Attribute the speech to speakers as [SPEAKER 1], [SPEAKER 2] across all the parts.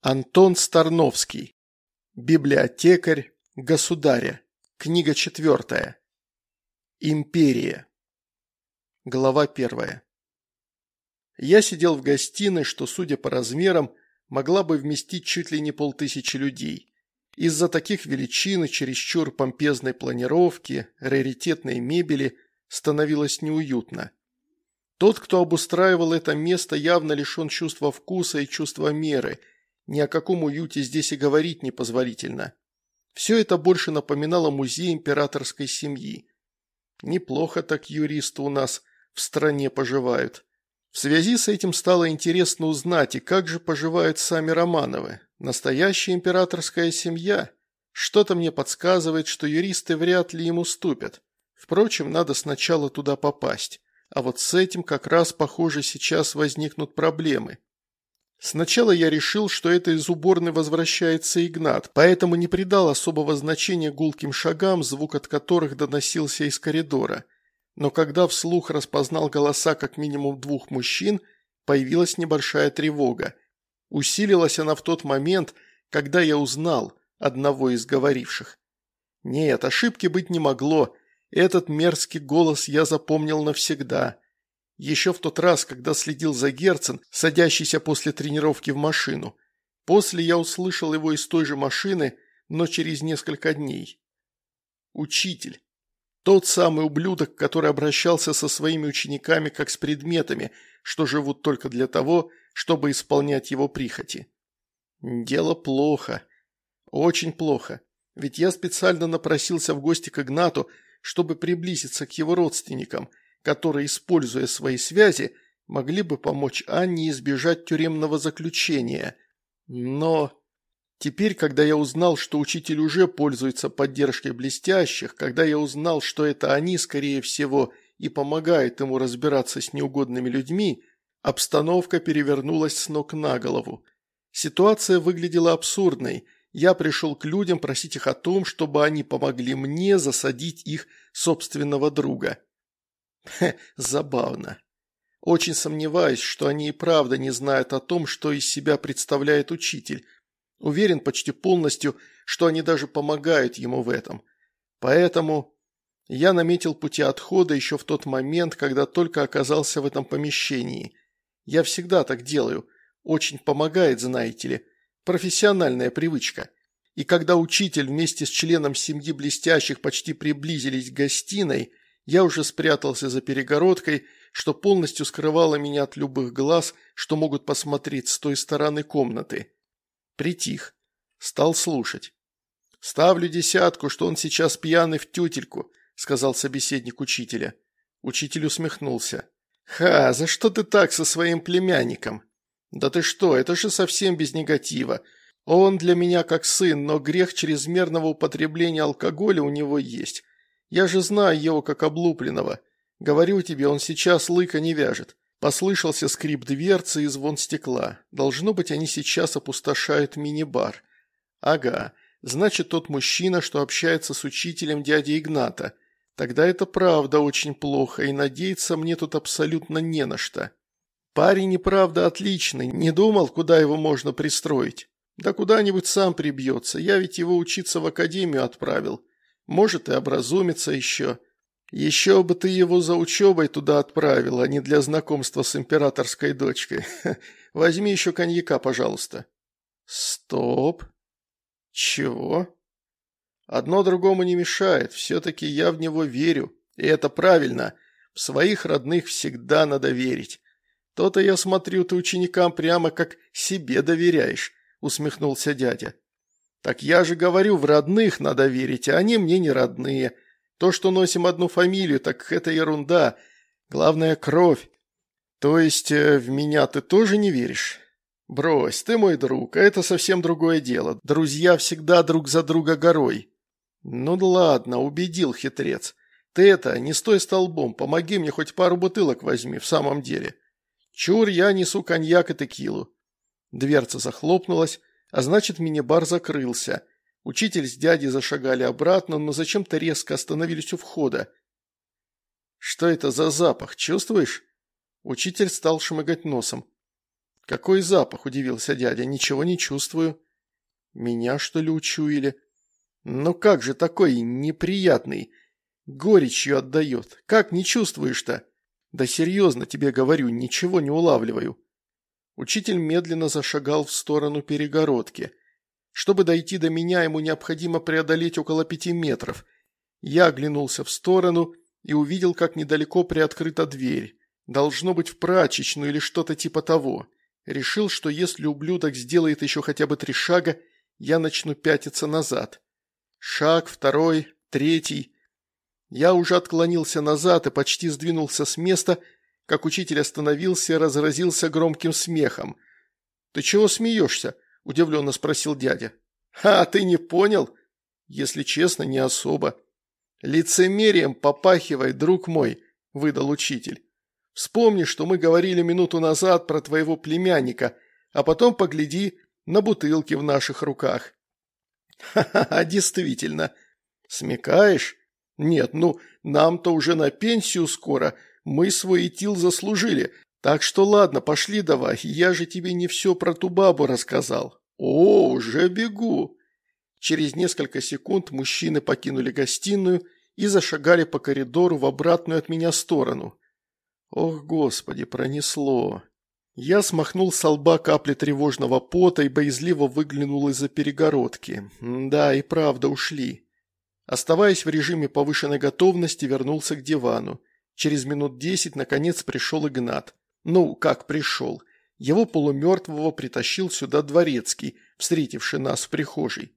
[SPEAKER 1] Антон Старновский. Библиотекарь государя. Книга четвертая. Империя. Глава первая. Я сидел в гостиной, что, судя по размерам, могла бы вместить чуть ли не полтысячи людей. Из-за таких величин и чересчур помпезной планировки, раритетной мебели становилось неуютно. Тот, кто обустраивал это место, явно лишен чувства вкуса и чувства меры – ни о каком уюте здесь и говорить непозволительно. Все это больше напоминало музей императорской семьи. Неплохо так юристы у нас в стране поживают. В связи с этим стало интересно узнать, и как же поживают сами Романовы. Настоящая императорская семья. Что-то мне подсказывает, что юристы вряд ли им уступят. Впрочем, надо сначала туда попасть. А вот с этим как раз, похоже, сейчас возникнут проблемы. Сначала я решил, что это из уборной возвращается Игнат, поэтому не придал особого значения гулким шагам, звук от которых доносился из коридора. Но когда вслух распознал голоса как минимум двух мужчин, появилась небольшая тревога. Усилилась она в тот момент, когда я узнал одного из говоривших. Нет, ошибки быть не могло. Этот мерзкий голос я запомнил навсегда. Еще в тот раз, когда следил за Герцен, садящийся после тренировки в машину. После я услышал его из той же машины, но через несколько дней. Учитель. Тот самый ублюдок, который обращался со своими учениками как с предметами, что живут только для того, чтобы исполнять его прихоти. Дело плохо. Очень плохо. Ведь я специально напросился в гости к Игнату, чтобы приблизиться к его родственникам – которые, используя свои связи, могли бы помочь Анне избежать тюремного заключения. Но теперь, когда я узнал, что учитель уже пользуется поддержкой блестящих, когда я узнал, что это они, скорее всего, и помогают ему разбираться с неугодными людьми, обстановка перевернулась с ног на голову. Ситуация выглядела абсурдной. Я пришел к людям просить их о том, чтобы они помогли мне засадить их собственного друга. Хе, забавно. Очень сомневаюсь, что они и правда не знают о том, что из себя представляет учитель. Уверен почти полностью, что они даже помогают ему в этом. Поэтому я наметил пути отхода еще в тот момент, когда только оказался в этом помещении. Я всегда так делаю. Очень помогает, знаете ли. Профессиональная привычка. И когда учитель вместе с членом семьи блестящих почти приблизились к гостиной, я уже спрятался за перегородкой, что полностью скрывало меня от любых глаз, что могут посмотреть с той стороны комнаты. Притих. Стал слушать. «Ставлю десятку, что он сейчас пьяный в тютельку», – сказал собеседник учителя. Учитель усмехнулся. «Ха, за что ты так со своим племянником?» «Да ты что, это же совсем без негатива. Он для меня как сын, но грех чрезмерного употребления алкоголя у него есть. Я же знаю его как облупленного. Говорю тебе, он сейчас лыка не вяжет. Послышался скрип дверцы и звон стекла. Должно быть, они сейчас опустошают мини-бар. Ага, значит, тот мужчина, что общается с учителем дяди Игната. Тогда это правда очень плохо, и надеяться мне тут абсолютно не на что. Парень и правда отличный, не думал, куда его можно пристроить. Да куда-нибудь сам прибьется, я ведь его учиться в академию отправил. Может и образумится еще. Еще бы ты его за учебой туда отправил, а не для знакомства с императорской дочкой. Возьми еще коньяка, пожалуйста. Стоп. Чего? Одно другому не мешает, все-таки я в него верю. И это правильно. В своих родных всегда надо верить. То-то я смотрю, ты ученикам прямо как себе доверяешь, усмехнулся дядя. Так я же говорю, в родных надо верить, а они мне не родные. То, что носим одну фамилию, так это ерунда. Главное – кровь. То есть э, в меня ты тоже не веришь? Брось, ты мой друг, а это совсем другое дело. Друзья всегда друг за друга горой. Ну ладно, убедил хитрец. Ты это, не стой столбом, помоги мне хоть пару бутылок возьми, в самом деле. Чур, я несу коньяк и текилу. Дверца захлопнулась, а значит, мини-бар закрылся. Учитель с дядей зашагали обратно, но зачем-то резко остановились у входа. «Что это за запах, чувствуешь?» Учитель стал шмыгать носом. «Какой запах?» – удивился дядя. «Ничего не чувствую». «Меня, что ли, учуяли?» «Ну как же такой неприятный? Горечью отдает. Как не чувствуешь-то?» «Да серьезно тебе говорю, ничего не улавливаю». Учитель медленно зашагал в сторону перегородки. Чтобы дойти до меня, ему необходимо преодолеть около пяти метров. Я оглянулся в сторону и увидел, как недалеко приоткрыта дверь. Должно быть в прачечную или что-то типа того. Решил, что если ублюдок сделает еще хотя бы три шага, я начну пятиться назад. Шаг, второй, третий. Я уже отклонился назад и почти сдвинулся с места, как учитель остановился и разразился громким смехом. «Ты чего смеешься?» – удивленно спросил дядя. «А, ты не понял?» «Если честно, не особо». «Лицемерием попахивай, друг мой», – выдал учитель. «Вспомни, что мы говорили минуту назад про твоего племянника, а потом погляди на бутылки в наших руках». «Ха-ха-ха, действительно. Смекаешь? Нет, ну, нам-то уже на пенсию скоро, мы свой этил заслужили, так что ладно, пошли давай, я же тебе не все про ту бабу рассказал. О, уже бегу. Через несколько секунд мужчины покинули гостиную и зашагали по коридору в обратную от меня сторону. Ох, господи, пронесло. Я смахнул с лба капли тревожного пота и боязливо выглянул из-за перегородки. Да, и правда ушли. Оставаясь в режиме повышенной готовности, вернулся к дивану. Через минут десять, наконец, пришел Игнат. Ну, как пришел. Его полумертвого притащил сюда дворецкий, встретивший нас в прихожей.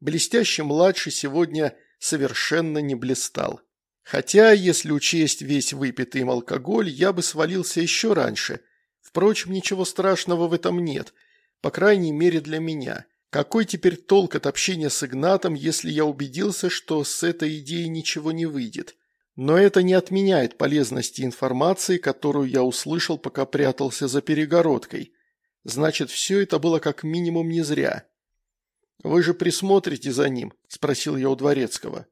[SPEAKER 1] Блестящий младший сегодня совершенно не блистал. Хотя, если учесть весь выпитый им алкоголь, я бы свалился еще раньше. Впрочем, ничего страшного в этом нет, по крайней мере для меня. Какой теперь толк от общения с Игнатом, если я убедился, что с этой идеей ничего не выйдет? Но это не отменяет полезности информации, которую я услышал, пока прятался за перегородкой. Значит, все это было как минимум не зря. «Вы же присмотрите за ним?» – спросил я у Дворецкого.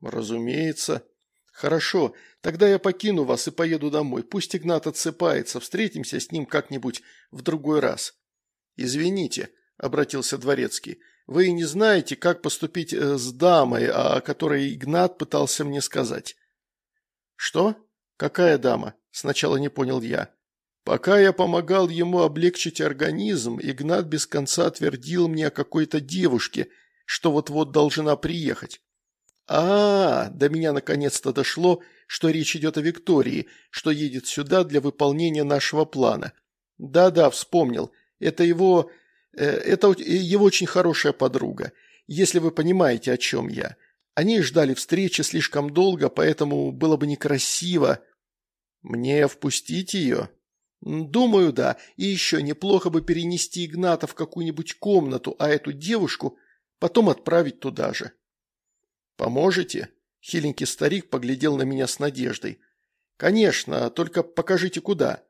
[SPEAKER 1] «Разумеется». «Хорошо, тогда я покину вас и поеду домой. Пусть Игнат отсыпается, встретимся с ним как-нибудь в другой раз». «Извините», – обратился Дворецкий, – «вы не знаете, как поступить э, с дамой, о которой Игнат пытался мне сказать». «Что? Какая дама?» – сначала не понял я. Пока я помогал ему облегчить организм, Игнат без конца твердил мне о какой-то девушке, что вот-вот должна приехать. А, -а, а, до меня наконец-то дошло, что речь идет о Виктории, что едет сюда для выполнения нашего плана. Да-да, вспомнил. Это его... Э, это его очень хорошая подруга. Если вы понимаете, о чем я. Они ждали встречи слишком долго, поэтому было бы некрасиво. Мне впустить ее? Думаю, да. И еще неплохо бы перенести Игната в какую-нибудь комнату, а эту девушку потом отправить туда же. Поможете? Хиленький старик поглядел на меня с надеждой. Конечно, только покажите куда.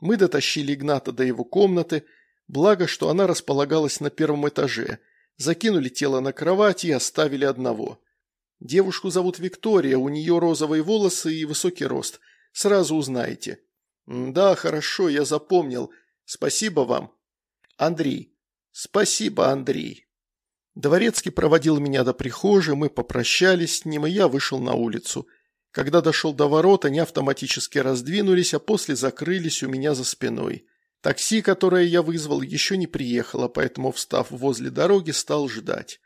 [SPEAKER 1] Мы дотащили Игната до его комнаты, благо, что она располагалась на первом этаже. Закинули тело на кровать и оставили одного. Девушку зовут Виктория, у нее розовые волосы и высокий рост. Сразу узнаете». «Да, хорошо, я запомнил. Спасибо вам». «Андрей». «Спасибо, Андрей». Дворецкий проводил меня до прихожей, мы попрощались с ним, и я вышел на улицу. Когда дошел до ворот, они автоматически раздвинулись, а после закрылись у меня за спиной. Такси, которое я вызвал, еще не приехало, поэтому, встав возле дороги, стал ждать.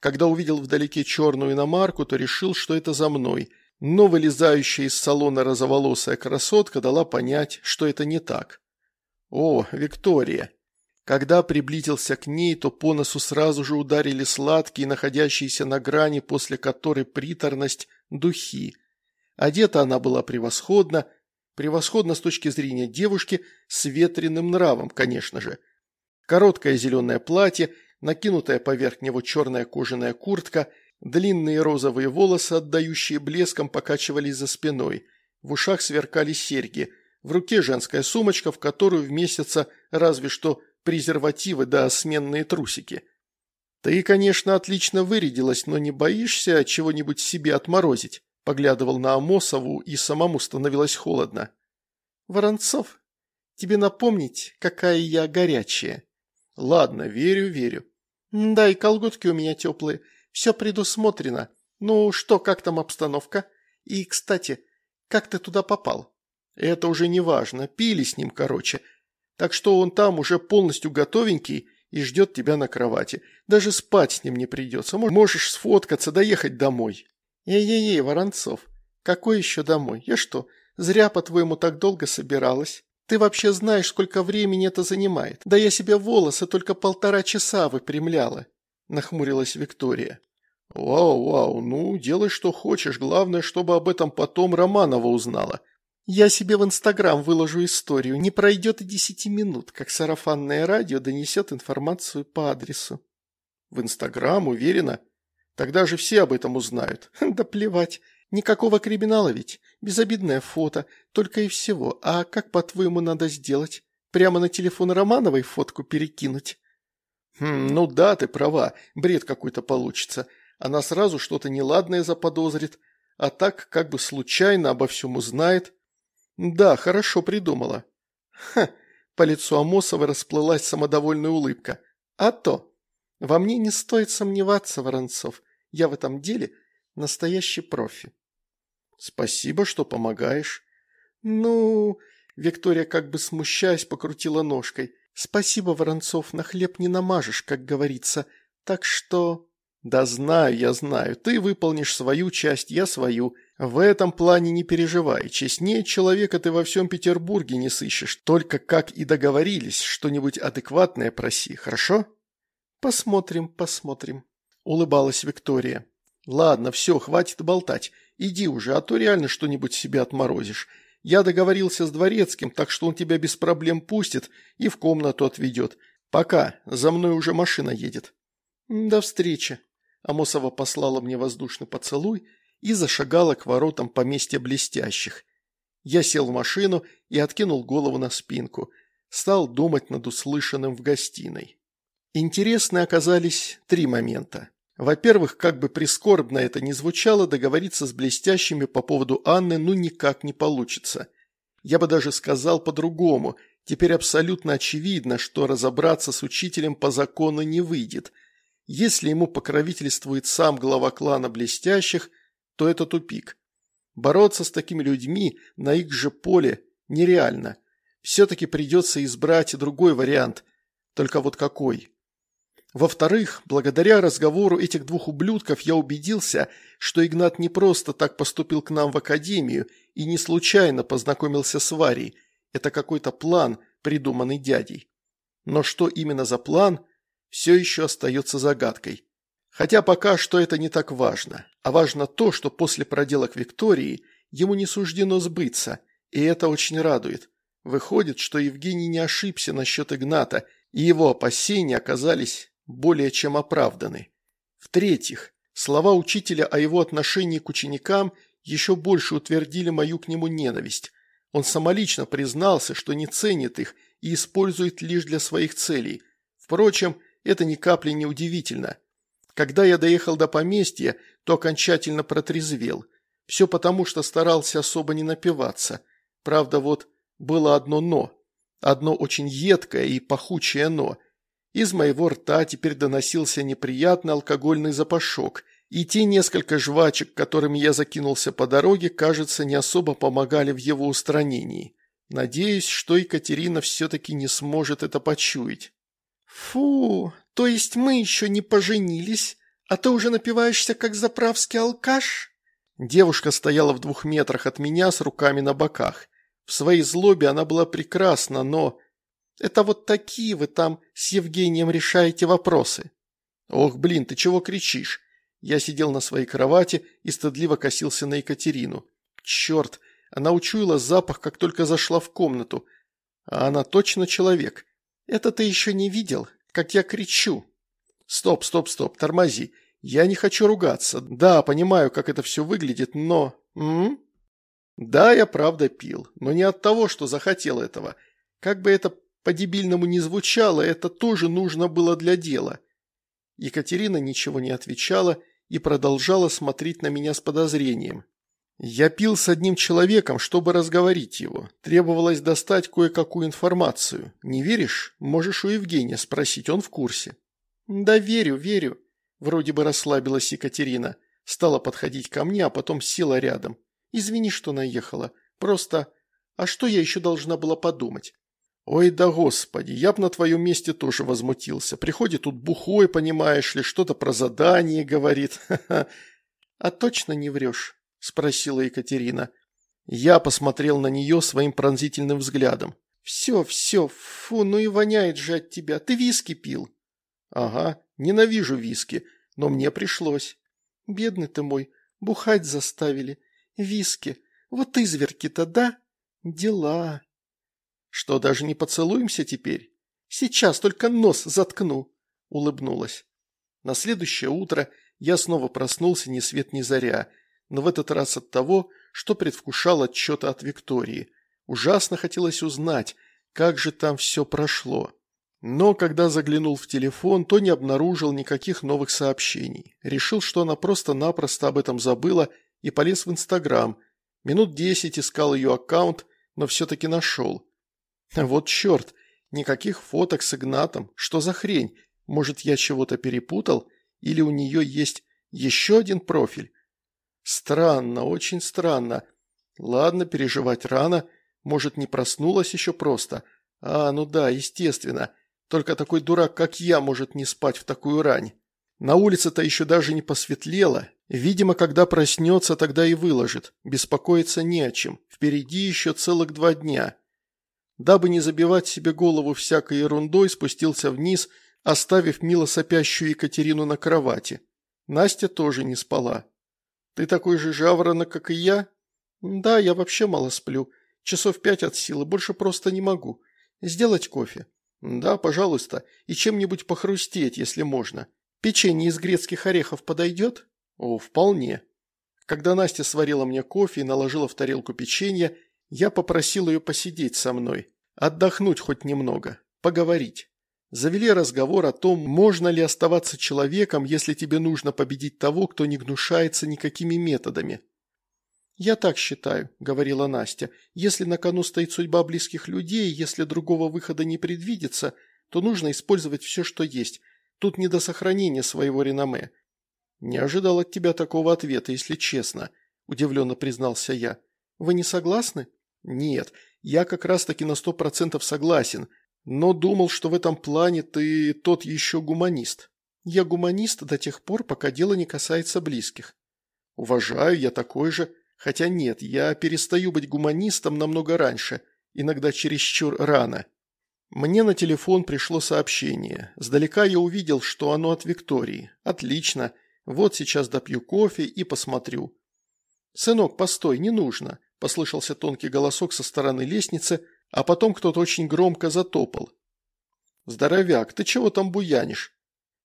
[SPEAKER 1] Когда увидел вдалеке черную иномарку, то решил, что это за мной, но вылезающая из салона розоволосая красотка дала понять, что это не так. О, Виктория. Когда приблизился к ней, то по носу сразу же ударили сладкие, находящиеся на грани, после которой приторность, духи. Одета она была превосходно, превосходно с точки зрения девушки, с ветреным нравом, конечно же. Короткое зеленое платье – накинутая поверх него черная кожаная куртка, длинные розовые волосы, отдающие блеском, покачивались за спиной, в ушах сверкали серьги, в руке женская сумочка, в которую вместятся разве что презервативы да сменные трусики. «Ты, конечно, отлично вырядилась, но не боишься чего-нибудь себе отморозить?» Поглядывал на Амосову, и самому становилось холодно. «Воронцов?» Тебе напомнить, какая я горячая?» «Ладно, верю, верю». «Да, и колготки у меня теплые. Все предусмотрено. Ну что, как там обстановка? И, кстати, как ты туда попал?» «Это уже не важно. Пили с ним, короче. Так что он там уже полностью готовенький и ждет тебя на кровати. Даже спать с ним не придется. Можешь сфоткаться, доехать домой». «Эй-ей-ей, Воронцов, какой еще домой? Я что, зря, по-твоему, так долго собиралась?» Ты вообще знаешь, сколько времени это занимает? Да я себе волосы только полтора часа выпрямляла», – нахмурилась Виктория. «Вау, вау, ну, делай что хочешь, главное, чтобы об этом потом Романова узнала». «Я себе в Инстаграм выложу историю, не пройдет и десяти минут, как сарафанное радио донесет информацию по адресу». «В Инстаграм, уверена? Тогда же все об этом узнают». «Да плевать, никакого криминала ведь». Безобидное фото, только и всего. А как, по-твоему, надо сделать? Прямо на телефон Романовой фотку перекинуть?» «Хм, ну да, ты права, бред какой-то получится. Она сразу что-то неладное заподозрит, а так как бы случайно обо всем узнает. Да, хорошо придумала». «Ха!» – по лицу Амосова расплылась самодовольная улыбка. «А то! Во мне не стоит сомневаться, Воронцов. Я в этом деле настоящий профи». «Спасибо, что помогаешь». «Ну...» – Виктория как бы смущаясь покрутила ножкой. «Спасибо, Воронцов, на хлеб не намажешь, как говорится. Так что...» «Да знаю, я знаю. Ты выполнишь свою часть, я свою. В этом плане не переживай. Честнее человека ты во всем Петербурге не сыщешь. Только как и договорились, что-нибудь адекватное проси, хорошо?» «Посмотрим, посмотрим», – улыбалась Виктория. «Ладно, все, хватит болтать. Иди уже, а то реально что-нибудь себе отморозишь. Я договорился с дворецким, так что он тебя без проблем пустит и в комнату отведет. Пока, за мной уже машина едет». «До встречи». Амосова послала мне воздушный поцелуй и зашагала к воротам поместья блестящих. Я сел в машину и откинул голову на спинку. Стал думать над услышанным в гостиной. Интересны оказались три момента. Во-первых, как бы прискорбно это ни звучало, договориться с блестящими по поводу Анны ну никак не получится. Я бы даже сказал по-другому. Теперь абсолютно очевидно, что разобраться с учителем по закону не выйдет. Если ему покровительствует сам глава клана блестящих, то это тупик. Бороться с такими людьми на их же поле нереально. Все-таки придется избрать другой вариант. Только вот какой? Во-вторых, благодаря разговору этих двух ублюдков я убедился, что Игнат не просто так поступил к нам в академию и не случайно познакомился с Варей. Это какой-то план, придуманный дядей. Но что именно за план, все еще остается загадкой. Хотя пока что это не так важно. А важно то, что после проделок Виктории ему не суждено сбыться, и это очень радует. Выходит, что Евгений не ошибся насчет Игната, и его опасения оказались более чем оправданы. В-третьих, слова учителя о его отношении к ученикам еще больше утвердили мою к нему ненависть. Он самолично признался, что не ценит их и использует лишь для своих целей. Впрочем, это ни капли не удивительно. Когда я доехал до поместья, то окончательно протрезвел. Все потому, что старался особо не напиваться. Правда, вот было одно «но». Одно очень едкое и пахучее «но». Из моего рта теперь доносился неприятный алкогольный запашок, и те несколько жвачек, которыми я закинулся по дороге, кажется, не особо помогали в его устранении. Надеюсь, что Екатерина все-таки не сможет это почуять. «Фу, то есть мы еще не поженились, а ты уже напиваешься, как заправский алкаш?» Девушка стояла в двух метрах от меня с руками на боках. В своей злобе она была прекрасна, но это вот такие вы там с Евгением решаете вопросы». «Ох, блин, ты чего кричишь?» Я сидел на своей кровати и стыдливо косился на Екатерину. «Черт, она учуяла запах, как только зашла в комнату. А она точно человек. Это ты еще не видел, как я кричу?» «Стоп, стоп, стоп, тормози. Я не хочу ругаться. Да, понимаю, как это все выглядит, но... М? Да, я правда пил, но не от того, что захотел этого. Как бы это по-дебильному не звучало, это тоже нужно было для дела. Екатерина ничего не отвечала и продолжала смотреть на меня с подозрением. Я пил с одним человеком, чтобы разговорить его. Требовалось достать кое-какую информацию. Не веришь? Можешь у Евгения спросить, он в курсе. Да верю, верю. Вроде бы расслабилась Екатерина. Стала подходить ко мне, а потом села рядом. Извини, что наехала. Просто... А что я еще должна была подумать? Ой да господи, я б на твоем месте тоже возмутился. Приходит тут бухой, понимаешь ли, что-то про задание говорит. А точно не врешь? – спросила Екатерина. Я посмотрел на нее своим пронзительным взглядом. «Все, все, фу, ну и воняет же от тебя. Ты виски пил?» «Ага, ненавижу виски, но мне пришлось». «Бедный ты мой, бухать заставили. Виски. Вот изверки-то, да? Дела». «Что, даже не поцелуемся теперь?» «Сейчас только нос заткну», – улыбнулась. На следующее утро я снова проснулся ни свет ни заря – но в этот раз от того, что предвкушал отчет от Виктории. Ужасно хотелось узнать, как же там все прошло. Но когда заглянул в телефон, то не обнаружил никаких новых сообщений. Решил, что она просто-напросто об этом забыла и полез в Инстаграм. Минут десять искал ее аккаунт, но все-таки нашел. Вот черт, никаких фоток с Игнатом. Что за хрень? Может, я чего-то перепутал? Или у нее есть еще один профиль? Странно, очень странно. Ладно, переживать рано. Может, не проснулась еще просто. А, ну да, естественно. Только такой дурак, как я, может не спать в такую рань. На улице-то еще даже не посветлело. Видимо, когда проснется, тогда и выложит. Беспокоиться не о чем. Впереди еще целых два дня. Дабы не забивать себе голову всякой ерундой, спустился вниз, оставив мило сопящую Екатерину на кровати. Настя тоже не спала. «Ты такой же жаворонок, как и я?» «Да, я вообще мало сплю. Часов пять от силы, больше просто не могу. Сделать кофе?» «Да, пожалуйста. И чем-нибудь похрустеть, если можно. Печенье из грецких орехов подойдет?» «О, вполне». Когда Настя сварила мне кофе и наложила в тарелку печенье, я попросил ее посидеть со мной, отдохнуть хоть немного, поговорить. Завели разговор о том, можно ли оставаться человеком, если тебе нужно победить того, кто не гнушается никакими методами. «Я так считаю», – говорила Настя. «Если на кону стоит судьба близких людей, если другого выхода не предвидится, то нужно использовать все, что есть. Тут не до сохранения своего реноме». «Не ожидал от тебя такого ответа, если честно», – удивленно признался я. «Вы не согласны?» «Нет, я как раз-таки на сто процентов согласен но думал, что в этом плане ты тот еще гуманист. Я гуманист до тех пор, пока дело не касается близких. Уважаю, я такой же, хотя нет, я перестаю быть гуманистом намного раньше, иногда чересчур рано. Мне на телефон пришло сообщение. Сдалека я увидел, что оно от Виктории. Отлично. Вот сейчас допью кофе и посмотрю. «Сынок, постой, не нужно», – послышался тонкий голосок со стороны лестницы – а потом кто-то очень громко затопал. «Здоровяк, ты чего там буянишь?»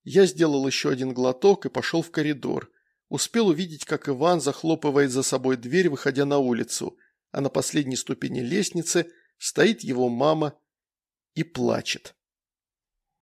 [SPEAKER 1] Я сделал еще один глоток и пошел в коридор. Успел увидеть, как Иван захлопывает за собой дверь, выходя на улицу, а на последней ступени лестницы стоит его мама и плачет.